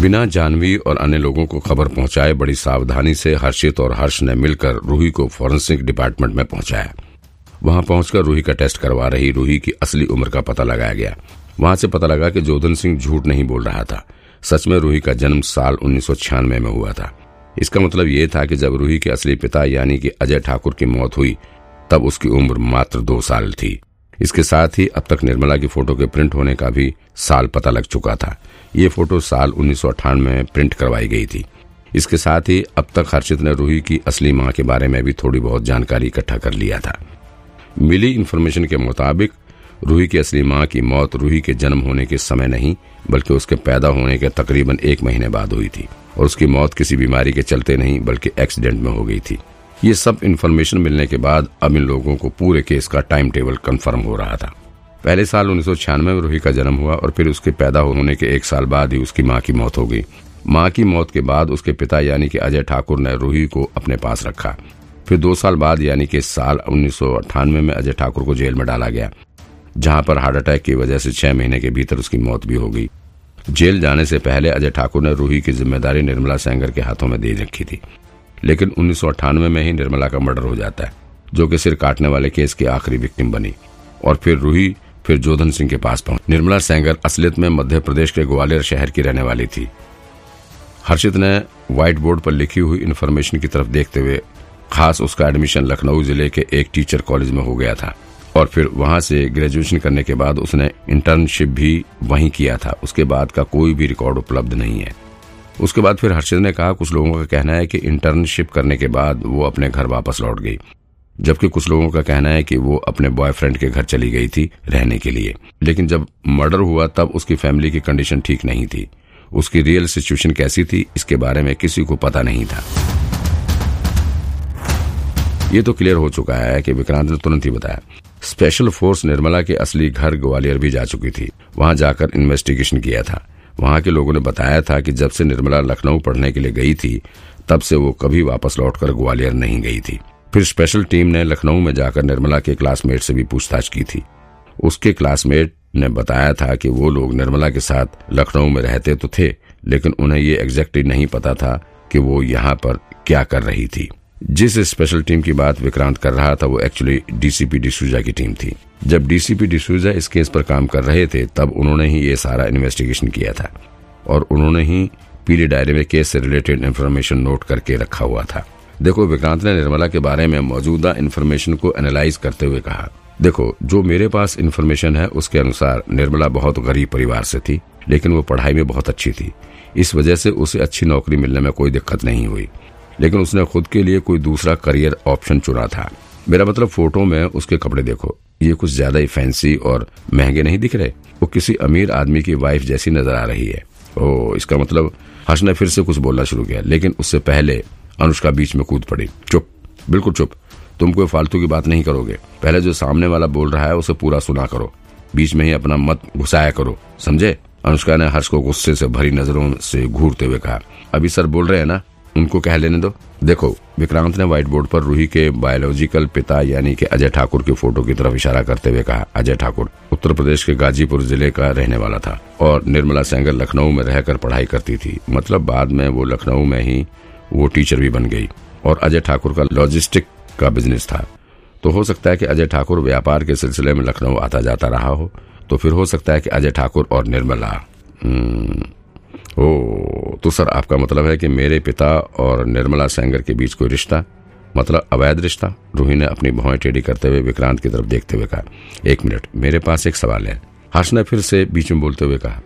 बिना जानवी और अन्य लोगों को खबर पहुँचाए बड़ी सावधानी से हर्षित और हर्ष ने मिलकर रूही को फॉरेंसिक डिपार्टमेंट में पहुँचाया। वहाँ पहुंचकर रूही का टेस्ट करवा रही रूही की असली उम्र का पता लगाया गया। वहाँ से पता लगा कि जोधन सिंह झूठ नहीं बोल रहा था। सच में रूही का जन्म साल उन्नीस सौ छियानवे में हुआ था। इसका मतलब ये था कि जब रूही के असली पिता यानी कि अजय ठाकुर की मौत हुई, तब उसकी उम्र मात्र दो साल थी। इसके साथ ही अब तक निर्मला की फ़ोटो के प्रिंट होने का भी साल पता लग चुका था। ये फ़ोटो साल उन्नीस में प्रिंट करवाई गई थी। इसके साथ ही अब तक हर्षित ने रूही की असली माँ के बारे में भी थोड़ी बहुत जानकारी इकट्ठा कर लिया था। मिली इन्फॉर्मेशन के मुताबिक, रूही की असली माँ की मौत रूही के जन्म होने के समय नहीं, बल्कि उसके पैदा होने के तकरीबन एक महीने बाद हुई थी, और उसकी मौत किसी बीमारी के चलते नहीं, बल्कि एक्सीडेंट में हो गई थी। ये सब इन्फॉर्मेशन मिलने के बाद अब इन लोगों को पूरे केस का टाइम टेबल कन्फर्म हो रहा था। पहले साल उन्नीस सौ छियानवे में रूही का जन्म हुआ और फिर उसके पैदा होने के एक साल बाद ही उसकी माँ की मौत हो गई। माँ की मौत के बाद उसके पिता यानी कि अजय ठाकुर ने रूही को अपने पास रखा। फिर दो साल बाद यानी कि साल उन्नीस सौ अट्ठानवे में अजय ठाकुर को जेल में डाला गया, जहाँ पर हार्ट अटैक की वजह से छह महीने के भीतर उसकी मौत भी हो गई। जेल जाने से पहले अजय ठाकुर ने रूही की ज़िम्मेदारी निर्मला सेंगर के हाथों में दे रखी थी। लेकिन उन्नीस सौ अठानवे में ही निर्मला का मर्डर हो जाता है, जो कि सिर काटने वाले केस की आखिरी विक्टिम बनी। और फिर रूही, फिर जोधन सिंह के पास पहुँच। निर्मला सेंगर असलियत में मध्य प्रदेश के ग्वालियर शहर की रहने वाली थी। हर्षित ने व्हाइट बोर्ड पर लिखी हुई इन्फॉर्मेशन की तरफ़ देखते हुए खास उसका एडमिशन लखनऊ ज़िले के एक टीचर कॉलेज में हो गया था। और फिर वहाँ से ग्रेजुएशन करने के बाद उसने इंटर्नशिप भी वहीं किया था। उसके बाद का कोई भी रिकॉर्ड उपलब्ध नहीं है। उसके बाद फिर हर्षित ने कहा, कुछ लोगों का कहना है कि इंटर्नशिप करने के बाद वो अपने घर वापस लौट गई, जबकि कुछ लोगों का कहना है कि वो अपने बॉयफ्रेंड के घर चली गई थी रहने के लिए। लेकिन जब मर्डर हुआ, तब उसकी फैमिली की कंडीशन ठीक नहीं थी। उसकी रियल सिचुएशन कैसी थी, इसके बारे में किसी को पता नहीं था. ये तो क्लियर हो चुका है कि विक्रांत ने तुरंत ही बताया। स्पेशल फोर्स निर्मला के असली घर ग्वालियर भी जा चुकी थी। वहाँ जाकर इन्वेस्टिगेशन किया था। वहाँ के लोगों ने बताया था कि जब से निर्मला लखनऊ पढ़ने के लिए गई थी, तब से वो कभी वापस लौटकर ग्वालियर नहीं गई थी। फिर स्पेशल टीम ने लखनऊ में जाकर निर्मला के क्लासमेट से भी पूछताछ की थी। उसके क्लासमेट ने बताया था कि वो लोग निर्मला के साथ लखनऊ में रहते तो थे, लेकिन उन्हें ये एग्जैक्टली नहीं पता था कि वो यहाँ पर क्या कर रही थी। जिस स्पेशल टीम की बात विक्रांत कर रहा था, वो एक्चुअली डीसीपी डिसूजा की टीम थी। जब डीसीपी डिसूजा इस केस पर काम कर रहे थे, तब उन्होंने ही ये सारा इन्वेस्टिगेशन किया था। और उन्होंने ही पीली डायरी में केस से रिलेटेड इन्फॉर्मेशन नोट करके रखा हुआ था। देखो, विक्रांत ने निर्मला के बारे में मौजूदा इन्फॉर्मेशन को एनालाइज करते हुए कहा, देखो, जो मेरे पास इन्फॉर्मेशन है, उसके अनुसार निर्मला बहुत गरीब परिवार से थी, लेकिन वो पढ़ाई में बहुत अच्छी थी। इस वजह से उसे अच्छी नौकरी मिलने में कोई दिक्कत नहीं हुई। लेकिन उसने खुद के लिए कोई दूसरा करियर ऑप्शन चुना था। मेरा मतलब फ़ोटो में उसके कपड़े देखो। ये कुछ ज़्यादा ही फैंसी और महँगे नहीं दिख रहे। वो किसी अमीर आदमी की वाइफ जैसी नज़र आ रही है। ओ इसका मतलब हर्ष ने फिर से कुछ बोलना शुरू किया, लेकिन उससे पहले अनुष्का बीच में कूद पड़ी। चुप, बिल्कुल चुप। तुम कोई फालतू की बात नहीं करोगे। पहले जो सामने वाला बोल रहा है, उसे पूरा सुना करो। बीच में ही अपना मत घुसाया करो। समझे? अनुष्का ने हर्ष को गुस्से से भरी नज़रों से घूरते हुए कहा। अभी सर बोल रहे हैं ना? उनको कह लेने दो। देखो विक्रांत ने व्हाइट बोर्ड पर रूही के बायोलॉजिकल पिता यानी कि अजय ठाकुर की फ़ोटो की तरफ़ इशारा करते हुए कहा अजय ठाकुर उत्तर प्रदेश के गाजीपुर ज़िले का रहने वाला था और निर्मला सेंगर लखनऊ में रहकर पढ़ाई करती थी। मतलब बाद में वो लखनऊ में ही वो टीचर भी बन गई और अजय ठाकुर का लॉजिस्टिक का बिज़नेस था। तो हो सकता है कि अजय ठाकुर व्यापार के सिलसिले में लखनऊ आता जाता रहा हो। तो फिर हो सकता है कि अजय ठाकुर और निर्मला हम्म, ओ तो सर, आपका मतलब है कि मेरे पिता और निर्मला सेंगर के बीच कोई रिश्ता मतलब अवैध रिश्ता? रूही ने अपनी भौएँ टेढ़ी करते हुए विक्रांत की तरफ़ देखते हुए कहा, एक मिनट, मेरे पास एक सवाल है। हर्ष ने फिर से बीच में बोलते हुए कहा,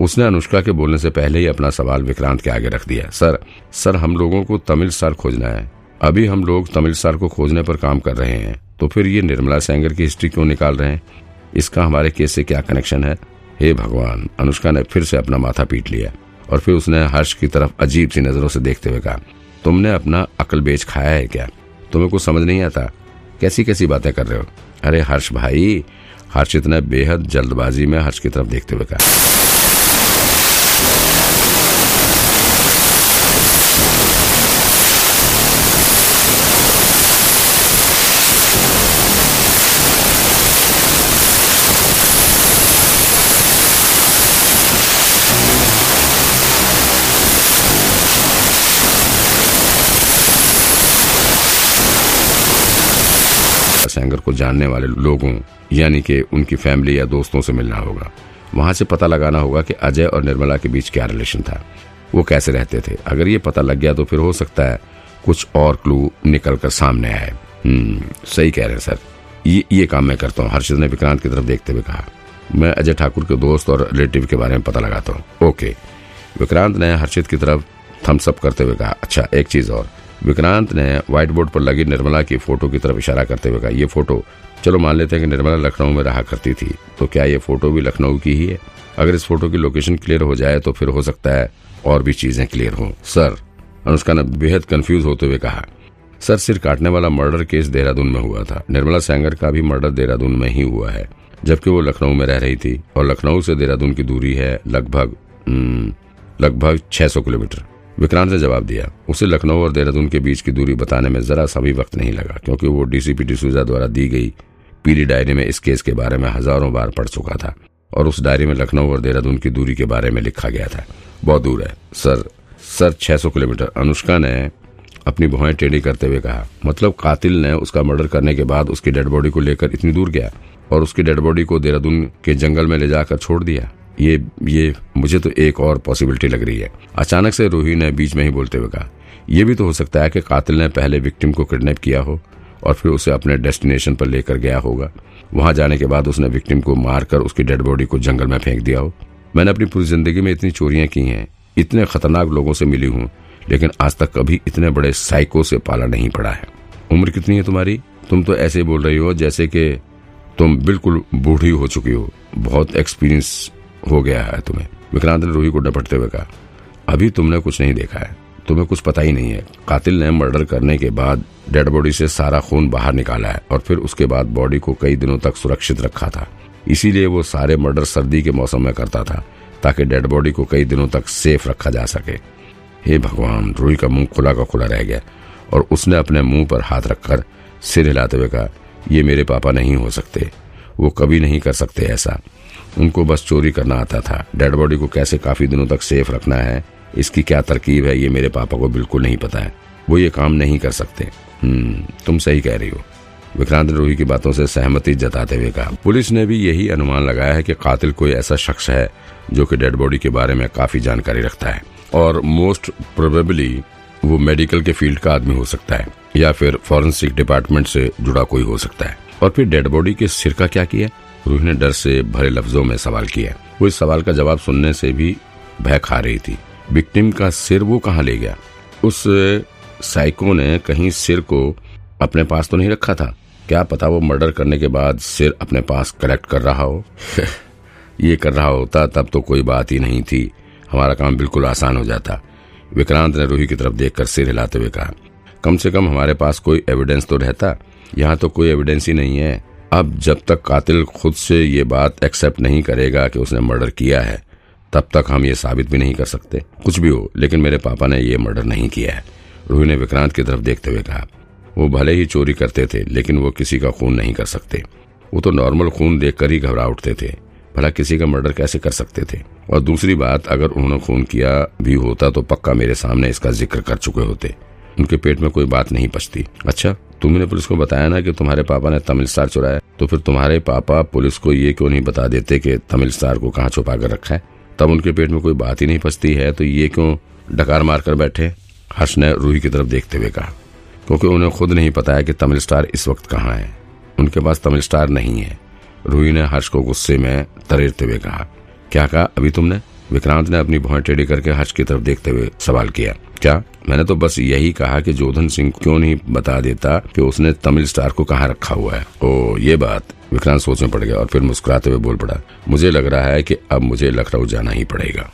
उसने अनुष्का के बोलने से पहले ही अपना सवाल विक्रांत के आगे रख दिया। सर सर, हम लोगों को तमिल सर खोजना है। अभी हम लोग तमिल सर को खोजने पर काम कर रहे हैं। तो फिर ये निर्मला सेंगर की हिस्ट्री क्यों निकाल रहे हैं? इसका हमारे केस से क्या कनेक्शन है? हे भगवान, अनुष्का ने फिर से अपना माथा पीट लिया और फिर उसने हर्ष की तरफ़ अजीब सी नज़रों से देखते हुए कहा, तुमने अपना अकल बेच खाया है क्या? तुम्हें कुछ समझ नहीं आता? कैसी कैसी बातें कर रहे हो? अरे हर्ष भाई, हर्ष इतने बेहद जल्दबाजी में हर्ष की तरफ़ देखते हुए कहा सेंगर को जानने वाले लोगों यानी कि उनकी फैमिली या दोस्तों से मिलना होगा। वहाँ से पता लगाना होगा कि अजय और निर्मला के बीच क्या रिलेशन था। वो कैसे रहते थे? अगर ये पता लग गया तो फिर हो सकता है कुछ और क्लू निकल कर सामने आए। हम्म, सही कह रहे हैं सर। ये ये काम मैं करता हूँ। हर्षित ने विक्रांत की तरफ़ देखते हुए कहा मैं अजय ठाकुर के दोस्त और रिलेटिव के बारे में पता लगाता हूँ। ओके। विक्रांत ने हर्षित की तरफ़ थम्स अप करते हुए कहा अच्छा एक चीज़ और। विक्रांत ने व्हाइट बोर्ड पर लगी निर्मला की फ़ोटो की तरफ़ इशारा करते हुए कहा ये फ़ोटो चलो मान लेते हैं कि निर्मला लखनऊ में रहा करती थी तो क्या ये फ़ोटो भी लखनऊ की ही है? अगर इस फ़ोटो की लोकेशन क्लियर हो जाए तो फिर हो सकता है और भी चीज़ें क्लियर हों. सर अनुष्का ने बेहद कंफ्यूज होते हुए कहा सर सिर काटने वाला मर्डर केस देहरादून में हुआ था। निर्मला सेंगर का भी मर्डर देहरादून में ही हुआ है जबकि वो लखनऊ में रह रही थी और लखनऊ से देहरादून की दूरी है लगभग हम्म, लगभग 600 किलोमीटर। विक्रांत ने जवाब दिया, उसे लखनऊ और देहरादून के बीच की दूरी बताने में जरा सा भी वक्त नहीं लगा, क्योंकि वो डीसीपी डिसूजा द्वारा दी गई पीली डायरी में इस केस के बारे में हज़ारों बार पढ़ चुका था और उस डायरी में लखनऊ और देहरादून की दूरी के बारे में लिखा गया था। बहुत दूर है, सर सर 600 किलोमीटर। अनुष्का ने अपनी भुआएँ टेढ़ी करते हुए कहा मतलब कातिल ने उसका मर्डर करने के बाद उसकी डेड बॉडी को लेकर इतनी दूर गया और उसकी डेड बॉडी को देहरादून के जंगल में ले जाकर छोड़ दिया? ये ये मुझे तो एक और पॉसिबिलिटी लग रही है। अचानक से रूही ने बीच में ही बोलते हुए कहा यह भी तो हो सकता है कि कातिल ने पहले विक्टिम को किडनैप किया हो और फिर उसे अपने डेस्टिनेशन पर लेकर गया होगा। वहाँ जाने के बाद उसने विक्टिम को मारकर उसकी डेड बॉडी को जंगल में फेंक दिया हो। मैंने अपनी पूरी ज़िंदगी में इतनी चोरियाँ की हैं, इतने खतरनाक लोगों से मिली हूँ, लेकिन आज तक कभी इतने बड़े साइको से पाला नहीं पड़ा है। उम्र कितनी है तुम्हारी? तुम तो ऐसे बोल रही हो जैसे कि तुम बिल्कुल बूढ़ी हो चुकी हो, बहुत एक्सपीरियंस हो गया है तुम्हें। विक्रांत ने रूही को डपटते हुए कहा, अभी तुमने कुछ नहीं देखा है। तुम्हें कुछ पता ही नहीं है। कातिल ने मर्डर करने के बाद डेड बॉडी से सारा खून बाहर निकाला है और फिर उसके बाद बॉडी को कई दिनों तक सुरक्षित रखा था। इसीलिए वो सारे मर्डर सर्दी के मौसम में करता था, ताकि डेड बॉडी को कई दिनों तक सेफ़ रखा जा सके। हे भगवान, रूही का मुँह खुला का खुला रह गया और उसने अपने मुँह पर हाथ रखकर सिर हिलाते हुए कहा, ये मेरे पापा नहीं हो सकते। वो कभी नहीं कर सकते ऐसा। उनको बस चोरी करना आता था। डेड बॉडी को कैसे काफ़ी दिनों तक सेफ़ रखना है, इसकी क्या तरकीब है, ये मेरे पापा को बिल्कुल नहीं पता है। वो ये काम नहीं कर सकते। हम्म तुम सही कह रही हो। विक्रांत ने रूही की बातों से सहमति जताते हुए कहा। पुलिस ने भी यही अनुमान लगाया है कि कातिल कोई ऐसा शख्स है, जो कि डेड बॉडी के बारे में काफ़ी जानकारी रखता है। और मोस्ट प्रोबेबली वो मेडिकल के फ़ील्ड का आदमी हो सकता है, या फिर फॉरेंसिक डिपार्टमेंट से जुड़ा कोई हो सकता है। और फिर डेड बॉडी के सिर का क्या किया? रूही ने डर से भरे लफ्जों में सवाल किया। वो इस सवाल का जवाब सुनने से भी भय खा रही थी। विक्टिम का सिर वो कहाँ ले गया? उस, साइको ने कहीं सिर को अपने पास तो नहीं रखा था? क्या पता वो मर्डर करने के बाद सिर अपने पास कलेक्ट कर रहा हो? ये कर रहा होता तब तो कोई बात ही नहीं थी। हमारा काम बिल्कुल आसान हो जाता। विक्रांत ने रूही की तरफ़ देखकर सिर हिलाते हुए कहा, कम से कम हमारे पास कोई एविडेंस तो रहता। यहाँ तो कोई एविडेंस ही नहीं है। अब जब तक कातिल खुद से ये बात एक्सेप्ट नहीं करेगा कि उसने मर्डर किया है, तब तक हम ये साबित भी नहीं कर सकते। कुछ भी हो, लेकिन मेरे पापा ने ये मर्डर नहीं किया है। रूही ने विक्रांत की तरफ़ देखते हुए कहा, वो भले ही चोरी करते थे, लेकिन वो किसी का खून नहीं कर सकते। वो तो नॉर्मल खून देखकर ही घबरा उठते थे। भला किसी का मर्डर कैसे कर सकते थे? और दूसरी बात, अगर उन्होंने खून किया भी होता तो पक्का मेरे सामने इसका ज़िक्र कर चुके होते। उनके पेट में कोई बात नहीं पचती। अच्छा तुमने पुलिस को बताया ना कि तुम्हारे पापा ने तमिल स्टार चुराया तो फिर तुम्हारे पापा पुलिस को ये क्यों नहीं बता देते कि तमिल स्टार को कहाँ छुपा कर रखा है? तब उनके पेट में कोई बात ही नहीं पचती है तो ये क्यों डकार मार कर बैठे? हर्ष ने रूही की तरफ़ देखते हुए कहा, क्योंकि उन्हें खुद नहीं पता है कि तमिल स्टार इस वक्त कहाँ है। उनके पास तमिल स्टार नहीं है। रूही ने हर्ष को गुस्से में तरेरते हुए कहा, क्या कहा अभी तुमने? विक्रांत ने अपनी भौं टेढ़ी करके हर्ष की तरफ़ देखते हुए सवाल किया, क्या? मैंने तो बस यही कहा कि जोधन सिंह क्यों नहीं बता देता कि उसने तमिल स्टार को कहाँ रखा हुआ है। ओ, ये बात विक्रांत सोच में पड़ गया और फिर मुस्कुराते हुए बोल पड़ा, मुझे लग रहा है कि अब मुझे लखनऊ जाना ही पड़ेगा।